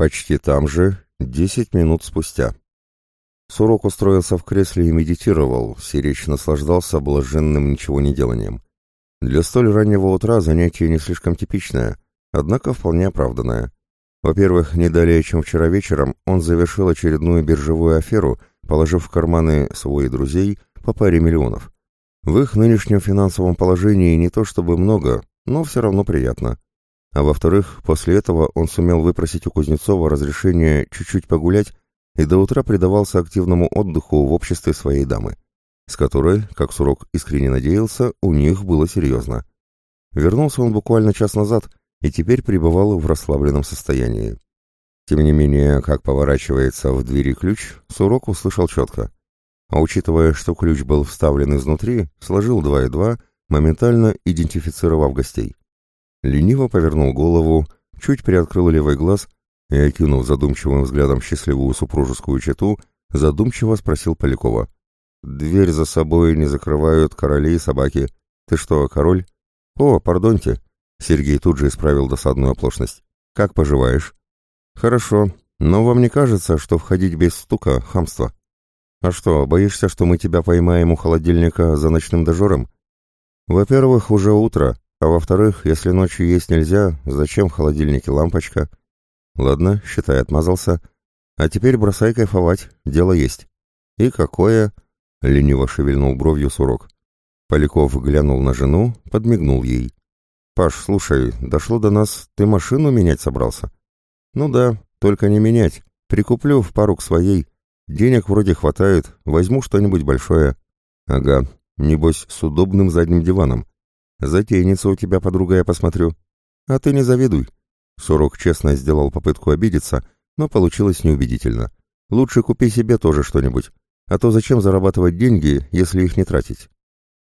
Почти там же, десять минут спустя. Сурок устроился в кресле и медитировал, Сирич наслаждался блаженным ничего не деланием. Для столь раннего утра занятие не слишком типичное, однако вполне оправданное. Во-первых, не далее, чем вчера вечером, он завершил очередную биржевую аферу, положив в карманы своих друзей по паре миллионов. В их нынешнем финансовом положении не то чтобы много, но все равно приятно. А во-вторых, после этого он сумел выпросить у Кузнецова разрешение чуть-чуть погулять и до утра предавался активному отдыху в обществе своей дамы, с которой, как Сурок искренне надеялся, у них было серьезно. Вернулся он буквально час назад и теперь пребывал в расслабленном состоянии. Тем не менее, как поворачивается в двери ключ, Сурок услышал четко. А учитывая, что ключ был вставлен изнутри, сложил два и два, моментально идентифицировав гостей. Лениво повернул голову, чуть приоткрыл левый глаз и, окинув задумчивым взглядом счастливую супружескую чету, задумчиво спросил Полякова. «Дверь за собой не закрывают короли и собаки. Ты что, король?» «О, пардоньте!» Сергей тут же исправил досадную оплошность. «Как поживаешь?» «Хорошо, но вам не кажется, что входить без стука — хамство?» «А что, боишься, что мы тебя поймаем у холодильника за ночным дожором?» «Во-первых, уже утро, а во-вторых, если ночью есть нельзя, зачем в холодильнике лампочка? Ладно, считай, отмазался. А теперь бросай кайфовать, дело есть. И какое? Лениво шевельнул бровью сурок. Поляков глянул на жену, подмигнул ей. «Паш, слушай, дошло до нас, ты машину менять собрался?» «Ну да, только не менять. Прикуплю в пару к своей. Денег вроде хватает, возьму что-нибудь большое». «Ага, небось, с удобным задним диваном. Затейница у тебя, подруга, я посмотрю. А ты не завидуй. Сурок честно сделал попытку обидеться, но получилось неубедительно. Лучше купи себе тоже что-нибудь. А то зачем зарабатывать деньги, если их не тратить?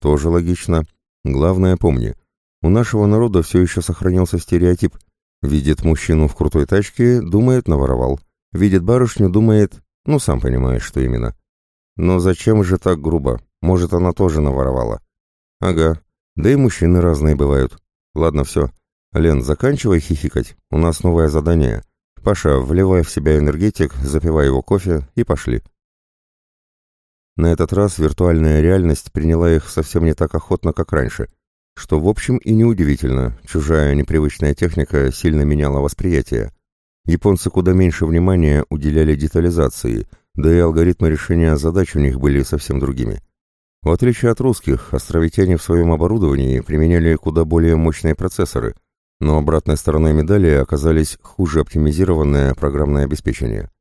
Тоже логично. Главное помни. У нашего народа все еще сохранился стереотип. Видит мужчину в крутой тачке, думает, наворовал. Видит барышню, думает, ну, сам понимаешь, что именно. Но зачем же так грубо? Может, она тоже наворовала? Ага, да и мужчины разные бывают. Ладно, все. Лен, заканчивай хихикать. У нас новое задание. Паша, вливай в себя энергетик, запивай его кофе и пошли. На этот раз виртуальная реальность приняла их совсем не так охотно, как раньше. Что, в общем, и неудивительно. Чужая непривычная техника сильно меняла восприятие. Японцы куда меньше внимания уделяли детализации, да и алгоритмы решения задач у них были совсем другими. В отличие от русских, островитяне в своем оборудовании применяли куда более мощные процессоры, но обратной стороной медали оказались хуже оптимизированное программное обеспечение.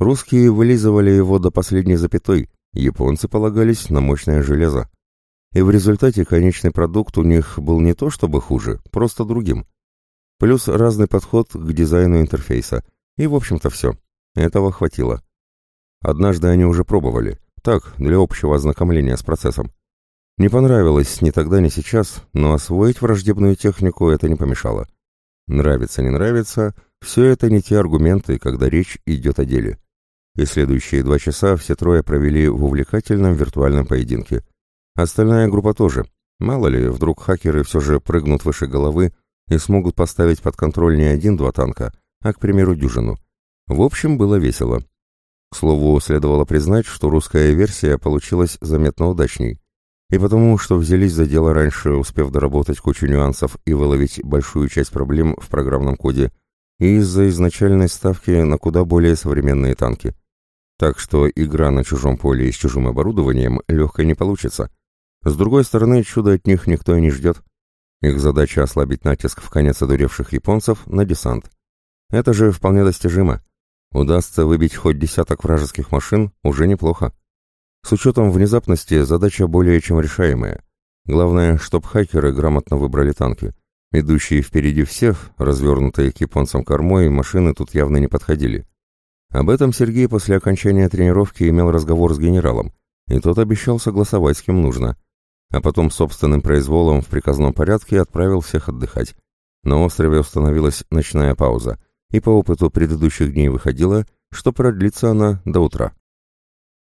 Русские вылизывали его до последней запятой, японцы полагались на мощное железо. И в результате конечный продукт у них был не то чтобы хуже, просто другим. Плюс разный подход к дизайну интерфейса. И, в общем-то, все. Этого хватило. Однажды они уже пробовали – так, для общего ознакомления с процессом. Не понравилось ни тогда, ни сейчас, но освоить враждебную технику это не помешало. Нравится, не нравится, все это не те аргументы, когда речь идет о деле. И следующие два часа все трое провели в увлекательном виртуальном поединке. Остальная группа тоже. Мало ли, вдруг хакеры все же прыгнут выше головы и смогут поставить под контроль не один-два танка, а, к примеру, дюжину. В общем, было весело. К слову, следовало признать, что русская версия получилась заметно удачней. И потому, что взялись за дело раньше, успев доработать кучу нюансов и выловить большую часть проблем в программном коде, и из-за изначальной ставки на куда более современные танки. Так что игра на чужом поле и с чужим оборудованием легкой не получится. С другой стороны, чуда от них никто и не ждет. Их задача ослабить натиск в конец одуревших японцев на десант. Это же вполне достижимо. Удастся выбить хоть десяток вражеских машин, уже неплохо. С учетом внезапности задача более чем решаемая. Главное, чтоб хакеры грамотно выбрали танки. Идущие впереди всех, развернутые к японцам кормой, машины тут явно не подходили. Об этом Сергей после окончания тренировки имел разговор с генералом, и тот обещал согласовать с кем нужно. А потом собственным произволом в приказном порядке отправил всех отдыхать. На острове установилась ночная пауза – и по опыту предыдущих дней выходило, что продлится она до утра.